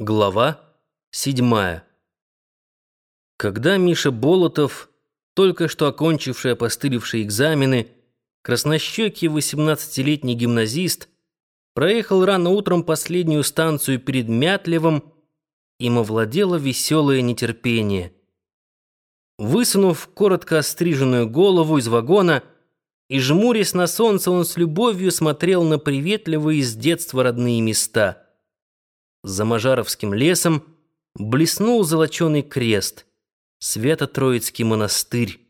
Глава седьмая. Когда Миша Болотов, только что окончивший опостылевшие экзамены, краснощекий восемнадцатилетний гимназист, проехал рано утром последнюю станцию перед Мятлевым, им овладело веселое нетерпение. Высунув коротко остриженную голову из вагона и жмурясь на солнце, он с любовью смотрел на приветливые с детства родные места — за Мажаровским лесом блеснул золоченый крест, Свято-Троицкий монастырь.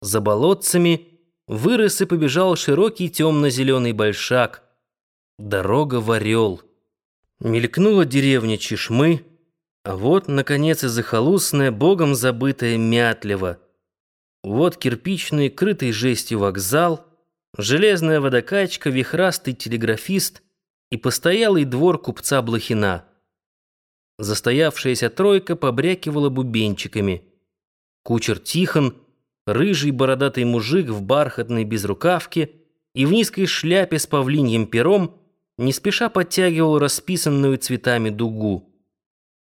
За болотцами вырос и побежал широкий темно-зеленый большак. Дорога в Орел. Мелькнула деревня Чешмы, а вот, наконец, и захолустная, богом забытая Мятлева. Вот кирпичный, крытый жестью вокзал, железная водокачка, вихрастый телеграфист — и постоялый двор купца Блохина. Застоявшаяся тройка побрякивала бубенчиками. Кучер Тихон, рыжий бородатый мужик в бархатной безрукавке и в низкой шляпе с павлиньим пером, не спеша подтягивал расписанную цветами дугу.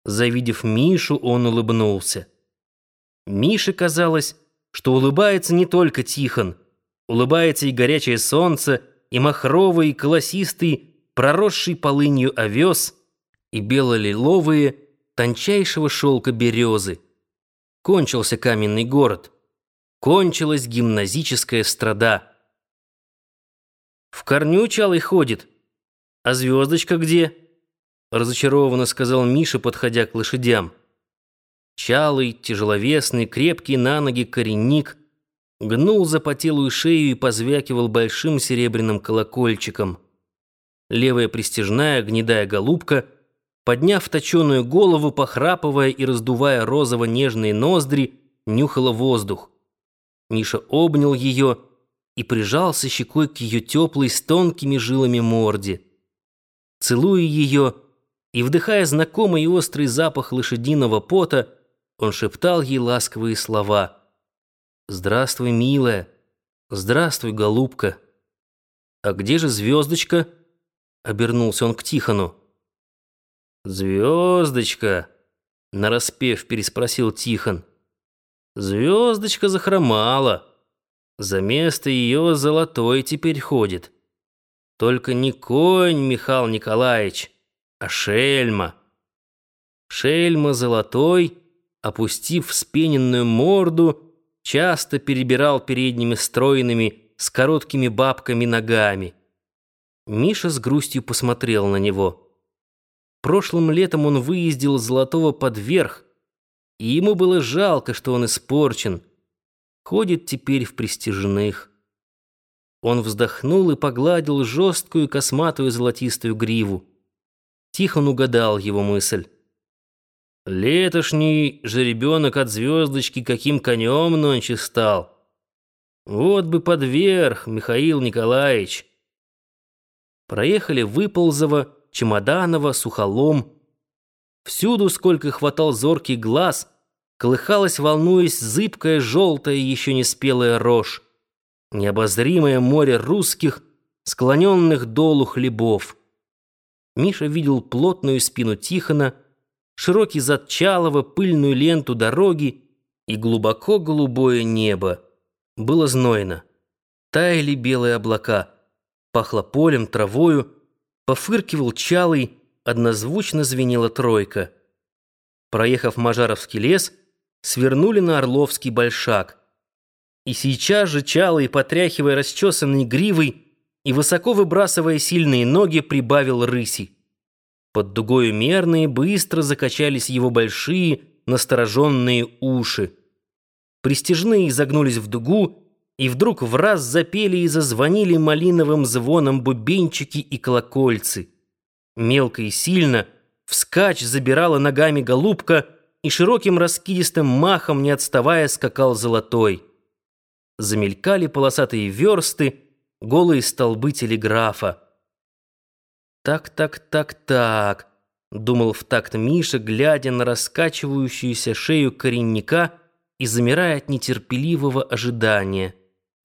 Завидев Мишу, он улыбнулся. Мише казалось, что улыбается не только Тихон, улыбается и горячее солнце, и махровый, и колосистый, проросший полынью овес и бело-лиловые тончайшего шелка березы. Кончился каменный город. Кончилась гимназическая страда. В корню чалый ходит. А звездочка где? Разочарованно сказал Миша, подходя к лошадям. Чалый, тяжеловесный, крепкий на ноги коренник гнул запотелую шею и позвякивал большим серебряным колокольчиком левая пристежная гнедая голубка, подняв точеную голову, похрапывая и раздувая розово-нежные ноздри, нюхала воздух. Миша обнял ее и прижался щекой к ее теплой с тонкими жилами морде. Целуя ее и вдыхая знакомый и острый запах лошадиного пота, он шептал ей ласковые слова. «Здравствуй, милая! Здравствуй, голубка! А где же звездочка?» Обернулся он к Тихону. «Звездочка!» — нараспев переспросил Тихон. «Звездочка захромала. За место ее золотой теперь ходит. Только не конь, Михаил Николаевич, а шельма. Шельма золотой, опустив вспененную морду, часто перебирал передними стройными с короткими бабками ногами. Миша с грустью посмотрел на него. Прошлым летом он выездил Золотого под верх, и ему было жалко, что он испорчен. Ходит теперь в престижных. Он вздохнул и погладил жесткую косматую золотистую гриву. Тихон угадал его мысль. Летошний жеребенок от звездочки каким конем нонче стал. Вот бы подверх, Михаил Николаевич. Проехали Выползово, Чемоданово, Сухолом. Всюду, сколько хватал зоркий глаз, колыхалась, волнуясь, зыбкая, желтая, еще не спелая рожь. Необозримое море русских, склоненных долу хлебов. Миша видел плотную спину Тихона, широкий зад Чалова, пыльную ленту дороги и глубоко голубое небо. Было знойно. Таяли белые облака — пахло полем, травою, пофыркивал чалый, однозвучно звенела тройка. Проехав Мажаровский лес, свернули на Орловский большак. И сейчас же чалый, потряхивая расчесанной гривой и высоко выбрасывая сильные ноги, прибавил рыси. Под дугою мерные быстро закачались его большие, настороженные уши. Пристежные изогнулись в дугу, и вдруг в раз запели и зазвонили малиновым звоном бубенчики и колокольцы. Мелко и сильно вскачь забирала ногами голубка и широким раскидистым махом, не отставая, скакал золотой. Замелькали полосатые версты, голые столбы телеграфа. «Так, так, так, так», — думал в такт Миша, глядя на раскачивающуюся шею коренника и замирая от нетерпеливого ожидания.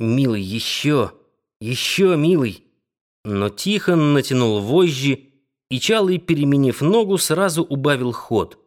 «Милый, еще! Еще, милый!» Но Тихон натянул вожжи, и Чалый, переменив ногу, сразу убавил ход.